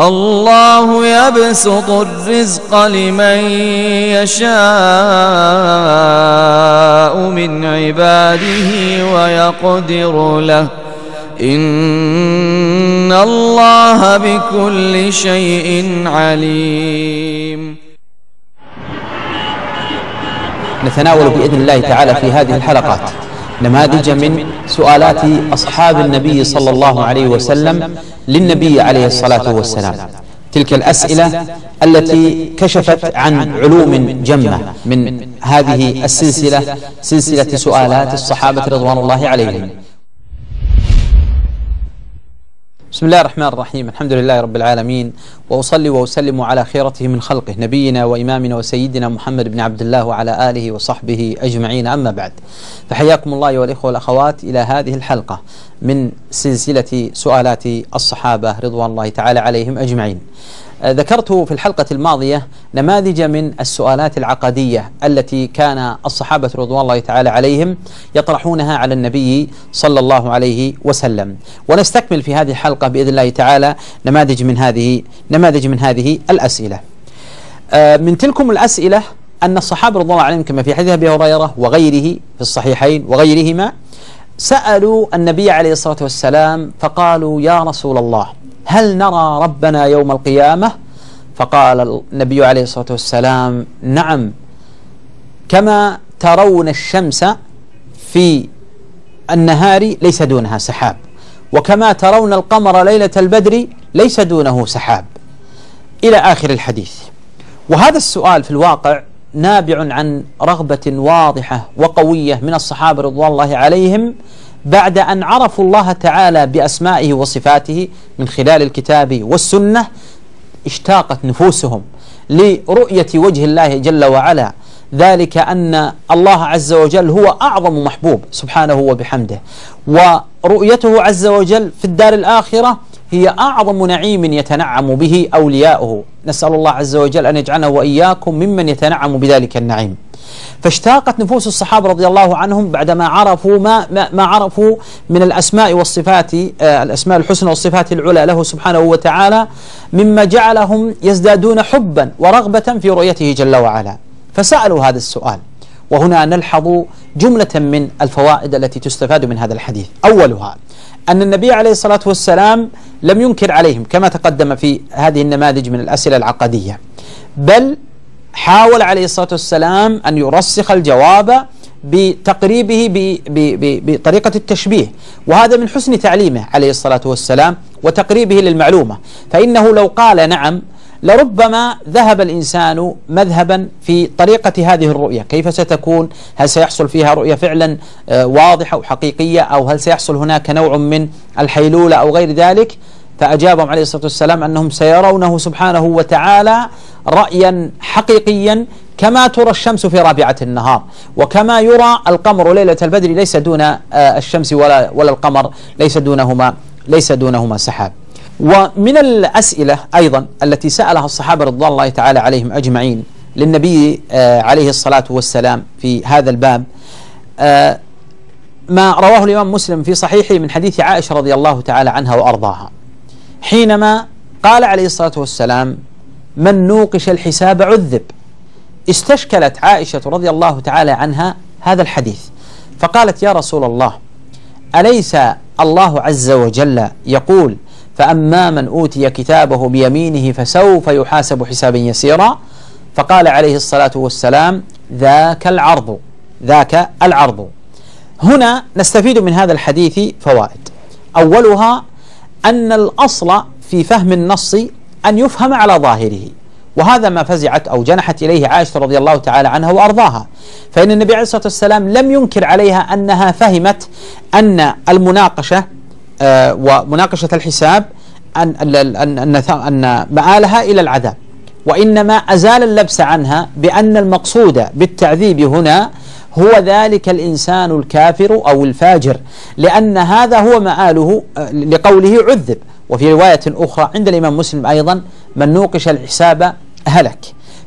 الله يبسط الرزق لمن يشاء من عباده ويقدر له. إن الله بكل شيء عليم. نتناول بإذن الله تعالى في هذه الحلقات. نماذج من سؤالات أصحاب النبي صلى الله عليه وسلم للنبي عليه الصلاة والسلام. تلك الأسئلة التي كشفت عن علوم جمة من هذه السلسلة سلسلة سؤالات الصحابة رضوان الله عليهم. بسم الله الرحمن الرحيم. الحمد لله رب العالمين وأصلي وأسلم على خيرته من خلقه نبينا وإمامنا وسيدنا محمد بن عبد الله وعلى آله وصحبه أجمعين. أما بعد فحياكم الله أيها الإخوة والأخوات إلى هذه الحلقة من سلسلة سؤالات الصحابة رضوان الله تعالى عليهم أجمعين. ذكرت في الحلقة الماضية نماذج من السؤالات العقدية التي كان الصحابة رضوان الله تعالى عليهم يطرحونها على النبي صلى الله عليه وسلم. ونستكمل في هذه الحلقة بإذن الله تعالى نماذج من هذه نماذج من هذه الأسئلة. من تلكم الأسئلة أن الصحابة رضوان الله عليهم كما في حديث أبي هريرة وغيره في الصحيحين وغيرهما سألوا النبي عليه الصلاة والسلام فقالوا يا رسول الله هل نرى ربنا يوم القيامة؟ فقال النبي عليه الصلاة والسلام نعم. كما ترون الشمس في النهار ليس دونها سحاب. وكما ترون القمر ليلة البدر ليس دونه سحاب. إلى آخر الحديث. وهذا السؤال في الواقع نابع عن رغبة واضحة وقوية من الصحابة رضوان الله عليهم بعد أن عرفوا الله تعالى بأسمائه وصفاته من خلال الكتاب والسنة اشتاقت نفوسهم لرؤية وجه الله جل وعلا. ذلك أن الله عز وجل هو أعظم محبوب سبحانه وبحمده. ورؤيته عز وجل في الدار الآخرة هي أعظم نعيم يتنعم به أولياؤه. نسأل الله عز وجل أن يجعلنا وإياكم ممن يتنعم بذلك النعيم. فاشتاقت نفوس الصحابة رضي الله عنهم بعدما عرفوا ما, ما, عرفوا من الأسماء والصفات آه الأسماء الحسنى والصفات العلى له سبحانه وتعالى مما جعلهم يزدادون حبا ورغبة في رؤيته جل وعلا. فسألوا هذا السؤال. وهنا نلحظ جملة من الفوائد التي تستفاد من هذا الحديث. أولها أن النبي عليه الصلاة والسلام لم ينكر عليهم كما تقدم في هذه النماذج من الأسئلة العقدية بل حاول عليه الصلاة والسلام أن يرسخ الجواب بتقريبه بطريقة التشبيه. وهذا من حسن تعليمه عليه الصلاة والسلام وتقريبه للمعلومة. فإنه لو قال نعم لربما ذهب الإنسان مذهبا في طريقة هذه الرؤية. كيف ستكون؟ هل سيحصل فيها رؤية فعلا واضحة وحقيقية؟ أو هل سيحصل هناك نوع من الحيلولة أو غير ذلك؟ فأجابهم عليه الصلاة والسلام أنهم سيرونه سبحانه وتعالى رأيا حقيقيا كما ترى الشمس في رابعة النهار وكما يرى القمر ليلة البدر ليس دون الشمس ولا ولا القمر ليس دونهما ليس دونهما سحاب. ومن الأسئلة أيضا التي سألها الصحابة رضوان الله تعالى عليهم أجمعين للنبي عليه الصلاة والسلام في هذا الباب ما رواه الإمام مسلم في صحيحه من حديث عائشة رضي الله تعالى عنها وأرضاها. حينما قال عليه الصلاة والسلام من نوقش الحساب عذب. استشكلت عائشة رضي الله تعالى عنها هذا الحديث. فقالت يا رسول الله أليس الله عز وجل يقول فأما من أوتي كتابه بيمينه فسوف يحاسب حسابا يسيرا؟ فقال عليه الصلاة والسلام ذاك العرض ذاك العرض. هنا نستفيد من هذا الحديث فوائد. أولها أن الأصل في فهم النص أن يفهم على ظاهره وهذا ما فزعت أو جنحت إليه عائشة رضي الله تعالى عنها وأرضاها. فإن النبي عليه الصلاة والسلام لم ينكر عليها أنها فهمت أن المناقشة آه ومناقشة الحساب أن, أن, أن, أن مآلها إلى العذاب. وإنما أزال اللبس عنها بأن المقصود بالتعذيب هنا هو ذلك الإنسان الكافر أو الفاجر لأن هذا هو مآله آه، لقوله عذب. وفي رواية أخرى عند الإمام مسلم أيضا من نوقش الحساب هلك.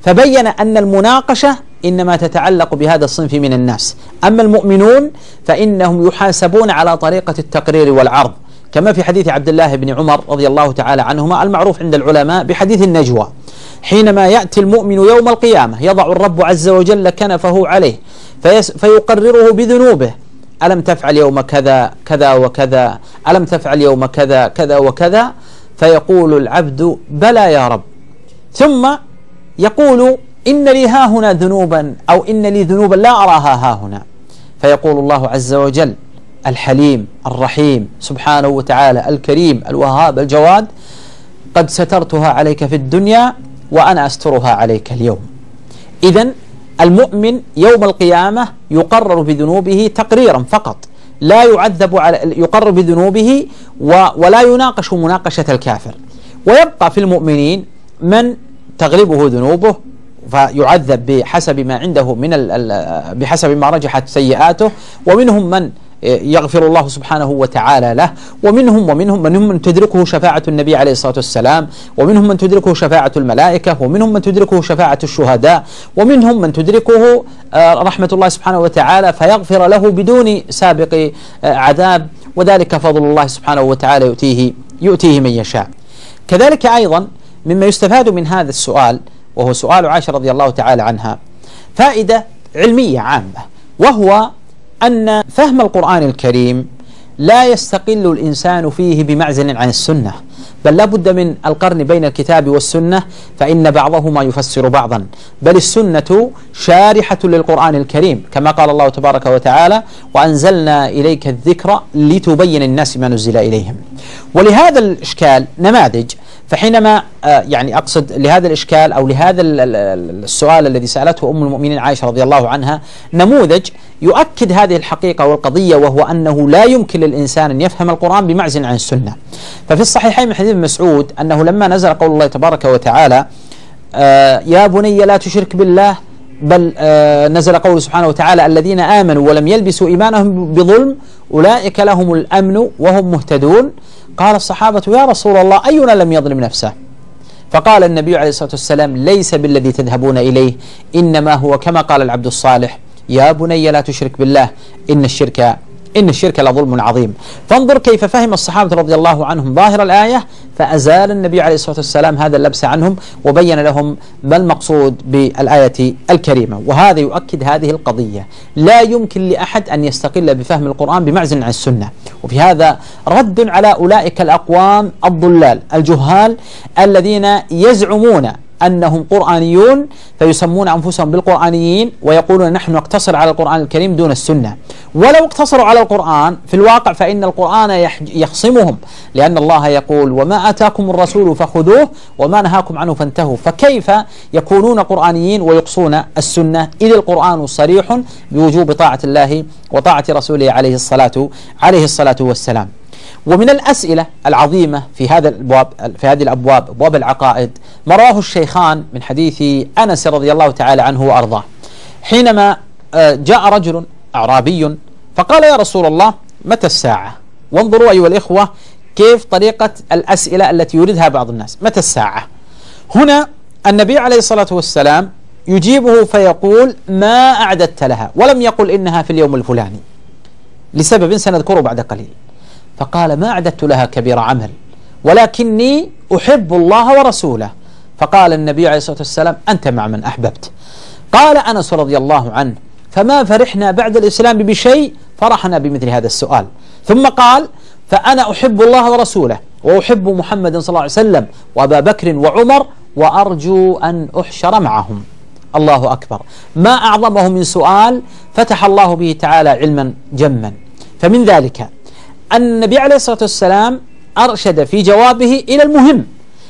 فبين أن المناقشة إنما تتعلق بهذا الصنف من الناس. أما المؤمنون فإنهم يحاسبون على طريقة التقرير والعرض. كما في حديث عبد الله بن عمر رضي الله تعالى عنهما المعروف عند العلماء بحديث النجوى حينما يأتي المؤمن يوم القيامة يضع الرب عز وجل كنفه عليه فيقرره بذنوبه. ألم تفعل يوم كذا كذا وكذا ألم تفعل يوم كذا كذا وكذا؟ فيقول العبد بلى يا رب. ثم يقول إن لي ها هنا ذنوبا أو إن لي ذنوبا لا أراها ها هنا. فيقول الله عز وجل الحليم الرحيم سبحانه وتعالى الكريم الوهاب الجواد قد سترتها عليك في الدنيا وأنا أسترها عليك اليوم. إذا المؤمن يوم القيامة يقرر بذنوبه تقريرا فقط. لا يعذب على يقرر بذنوبه ولا يناقش مناقشة الكافر. ويبقى في المؤمنين من تغلبه ذنوبه فيعذب بحسب ما عنده من بحسب ما رجحت سيئاته ومنهم من يغفر الله سبحانه وتعالى له. ومنهم ومنهم منهم من تدركه شفاعة النبي عليه الصلاة والسلام ومنهم من تدركه شفاعة الملائكة ومنهم من تدركه شفاعة الشهداء ومنهم من تدركه آه، رحمة الله سبحانه وتعالى فيغفر له بدون سابق آه، عذاب. وذلك فضل الله سبحانه وتعالى يؤتيه يؤتيه من يشاء. كذلك أيضا مما يستفاد من هذا السؤال وهو سؤال عائشة رضي الله تعالى عنها فائدة علمية عامة وهو أن فهم القرآن الكريم لا يستقل الإنسان فيه بمعزل عن السنة بل لا بد من القرن بين الكتاب والسنة فإن بعضهما يفسر بعضا. بل السنة شارحة للقرآن الكريم كما قال الله تبارك وتعالى وأنزلنا إليك الذكر لتبين الناس ما نزل إليهم. ولهذا الإشكال نماذج؟ فحينما آه، يعني أقصد لهذا الإشكال أو لهذا السؤال الذي سألته أم المؤمنين عائشة رضي الله عنها نموذج يؤكد هذه الحقيقة والقضية وهو أنه لا يمكن للإنسان أن يفهم القرآن بمعزل عن السنة. ففي الصحيحين من حديث مسعود أنه لما نزل قول الله تبارك وتعالى آه يا بني لا تشرك بالله بل آه نزل قوله سبحانه وتعالى الذين آمنوا ولم يلبسوا إيمانهم بظلم أولئك لهم الأمن وهم مهتدون. قال الصحابة يا رسول الله أينا لم يظلم نفسه؟ فقال النبي عليه الصلاة والسلام ليس بالذي تذهبون إليه إنما هو كما قال العبد الصالح يا بني لا تشرك بالله إن الشرك إن الشرك لظلم عظيم. فانظر كيف فهم الصحابة رضي الله عنهم. ظاهر الآية فأزال النبي عليه الصلاة والسلام هذا اللبس عنهم وبين لهم ما المقصود بالآية الكريمة. وهذا يؤكد هذه القضية. لا يمكن لأحد أن يستقل بفهم القرآن بمعزل عن السنة. وفي هذا رد على أولئك الأقوام الضلال الجهال الذين يزعمون أنهم قرآنيون فيسمون أنفسهم بالقرآنيين ويقولون نحن نقتصر على القرآن الكريم دون السنة. ولو اقتصروا على القرآن في الواقع فإن القرآن يخصمهم لأن الله يقول وما آتاكم الرسول فخذوه وما نهاكم عنه فانتهوا. فكيف يكونون قرآنيين ويقصون السنة؟ إذ القرآن صريح بوجوب طاعة الله وطاعة رسوله عليه الصلاة عليه الصلاة والسلام. ومن الأسئلة العظيمة في هذا الأبواب في هذه الأبواب أبواب العقائد ما رواه الشيخان من حديث أنس رضي الله تعالى عنه وأرضاه. حينما آه، جاء رجل أعرابي فقال يا رسول الله متى الساعة؟ وانظروا أيها الإخوة كيف طريقة الأسئلة التي يريدها بعض الناس. متى الساعة؟ هنا النبي عليه الصلاة والسلام يجيبه فيقول ما أعددت لها؟ ولم يقل إنها في اليوم الفلاني. لسبب سنذكره بعد قليل. فقال ما أعددت لها كبير عمل ولكني أحب الله ورسوله. فقال النبي عليه الصلاة والسلام أنت مع من أحببت. قال أنس رضي الله عنه فما فرحنا بعد الإسلام بشيء فرحنا بمثل هذا السؤال. ثم قال فأنا أحب الله ورسوله وأحب محمد صلى الله عليه وسلم وأبا بكر وعمر وأرجو أن أحشر معهم. الله أكبر. ما أعظمه من سؤال فتح الله به تعالى علما جما. فمن ذلك النبي عليه الصلاة والسلام أرشد في جوابه إلى المهم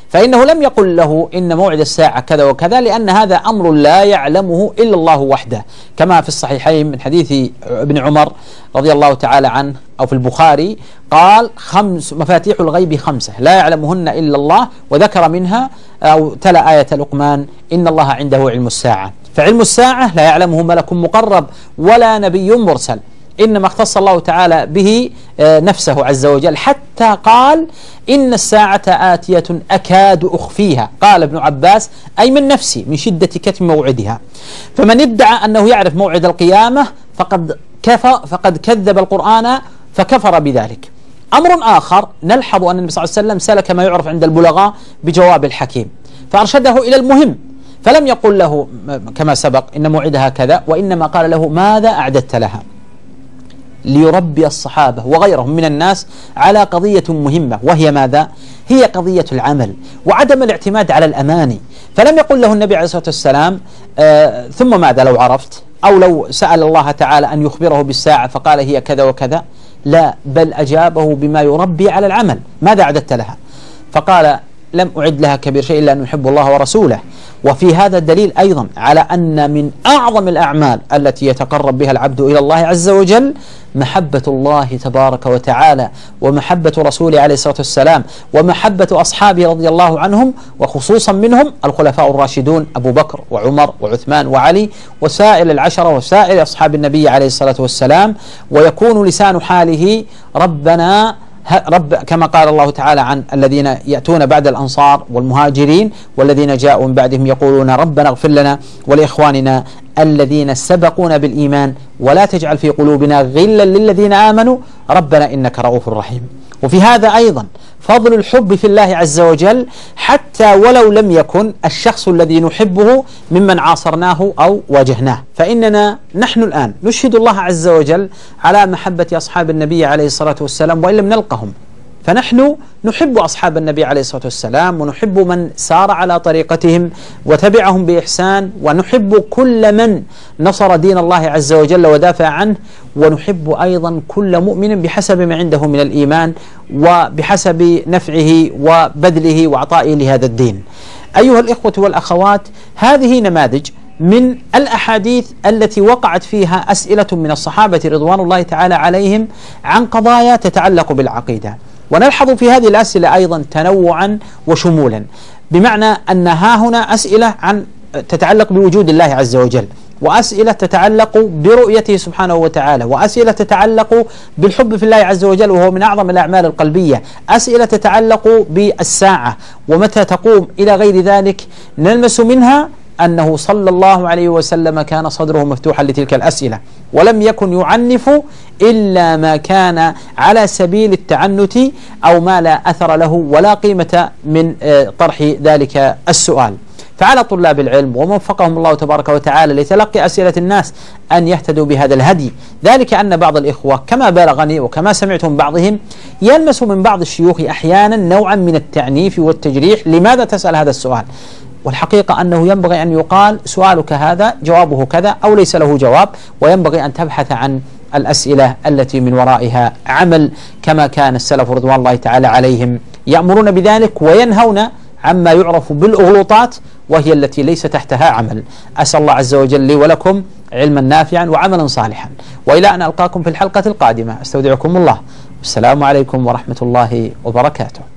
فإنه لم يقل له إن موعد الساعة كذا وكذا لأن هذا أمر لا يعلمه إلا الله وحده. كما في الصحيحين من حديث ابن عمر رضي الله تعالى عنه أو في البخاري قال خمس مفاتيح الغيب خمسة لا يعلمهن إلا الله وذكر منها أو تلا آية لقمان إن الله عنده علم الساعة. فعلم الساعة لا يعلمه ملك مقرب ولا نبي مرسل. إنما اختص الله تعالى به آه، نفسه عز وجل حتى قال إن الساعة آتية أكاد أخفيها. قال ابن عباس أي من نفسي من شدة كتم موعدها. فمن ادعى أنه يعرف موعد القيامة فقد كفى فقد كذب القرآن فكفر بذلك. أمر آخر نلحظ أن النبي صلى الله عليه وسلم سلك ما يعرف عند البلغاء بجواب الحكيم. فأرشده إلى المهم فلم يقل له كما سبق إن موعدها كذا وإنما قال له ماذا أعددت لها. ليربي الصحابة وغيرهم من الناس على قضية مهمة وهي ماذا؟ هي قضية العمل وعدم الاعتماد على الأماني. فلم يقل له النبي عليه الصلاة والسلام آه ثم ماذا؟ لو عرفت أو لو سأل الله تعالى أن يخبره بالساعة فقال هي كذا وكذا. لا بل أجابه بما يربي على العمل. ماذا أعددت لها؟ فقال لم أعد لها كبير شيء إلا أن يحب الله ورسوله. وفي هذا الدليل أيضا على أن من أعظم الأعمال التي يتقرب بها العبد إلى الله عز وجل محبة الله تبارك وتعالى ومحبة رسوله عليه الصلاة والسلام ومحبة أصحابه رضي الله عنهم وخصوصا منهم الخلفاء الراشدون أبو بكر وعمر وعثمان وعلي وسائر العشرة وسائر أصحاب النبي عليه الصلاة والسلام. ويكون لسان حاله ربنا رب كما قال الله تعالى عن الذين يأتون بعد الأنصار والمهاجرين والذين جاءوا من بعدهم يقولون ربنا اغفر لنا ولإخواننا الذين سبقونا بالإيمان ولا تجعل في قلوبنا غلا للذين آمنوا ربنا إنك رؤوف رحيم. وفي هذا أيضا فضل الحب في الله عز وجل حتى ولو لم يكن الشخص الذي نحبه ممن عاصرناه أو واجهناه. فإننا نحن الآن نشهد الله عز وجل على محبة أصحاب النبي عليه الصلاة والسلام وإن لم نلقهم. فنحن نحب أصحاب النبي عليه الصلاة والسلام ونحب من سار على طريقتهم وتبعهم بإحسان ونحب كل من نصر دين الله عز وجل ودافع عنه ونحب أيضا كل مؤمن بحسب ما عنده من الإيمان وبحسب نفعه وبذله وعطائه لهذا الدين. أيها الإخوة والأخوات هذه نماذج من الأحاديث التي وقعت فيها أسئلة من الصحابة رضوان الله تعالى عليهم عن قضايا تتعلق بالعقيدة. ونلحظ في هذه الأسئلة أيضا تنوعا وشمولا. بمعنى أن ها هنا أسئلة عن تتعلق بوجود الله عز وجل وأسئلة تتعلق برؤيته سبحانه وتعالى وأسئلة تتعلق بالحب في الله عز وجل وهو من أعظم الأعمال القلبية أسئلة تتعلق بالساعة ومتى تقوم إلى غير ذلك؟ نلمس منها أنه صلى الله عليه وسلم كان صدره مفتوحا لتلك الأسئلة ولم يكن يعنف إلا ما كان على سبيل التعنت أو ما لا أثر له ولا قيمة من آه، طرح ذلك السؤال. فعلى طلاب العلم ومن وفقهم الله تبارك وتعالى لتلقي أسئلة الناس أن يهتدوا بهذا الهدي. ذلك أن بعض الإخوة كما بلغني وكما سمعت من بعضهم يلمس من بعض الشيوخ أحيانا نوعا من التعنيف والتجريح. لماذا تسأل هذا السؤال؟ والحقيقة أنه ينبغي أن يقال سؤالك هذا جوابه كذا أو ليس له جواب وينبغي أن تبحث عن الأسئلة التي من ورائها عمل كما كان السلف رضوان الله تعالى عليهم يأمرون بذلك وينهون عما يعرف بالأغلوطات وهي التي ليس تحتها عمل. أسأل الله عز وجل لي ولكم علما نافعا وعملا صالحا. وإلى أن ألقاكم في الحلقة القادمة. أستودعكم الله. والسلام عليكم ورحمة الله وبركاته.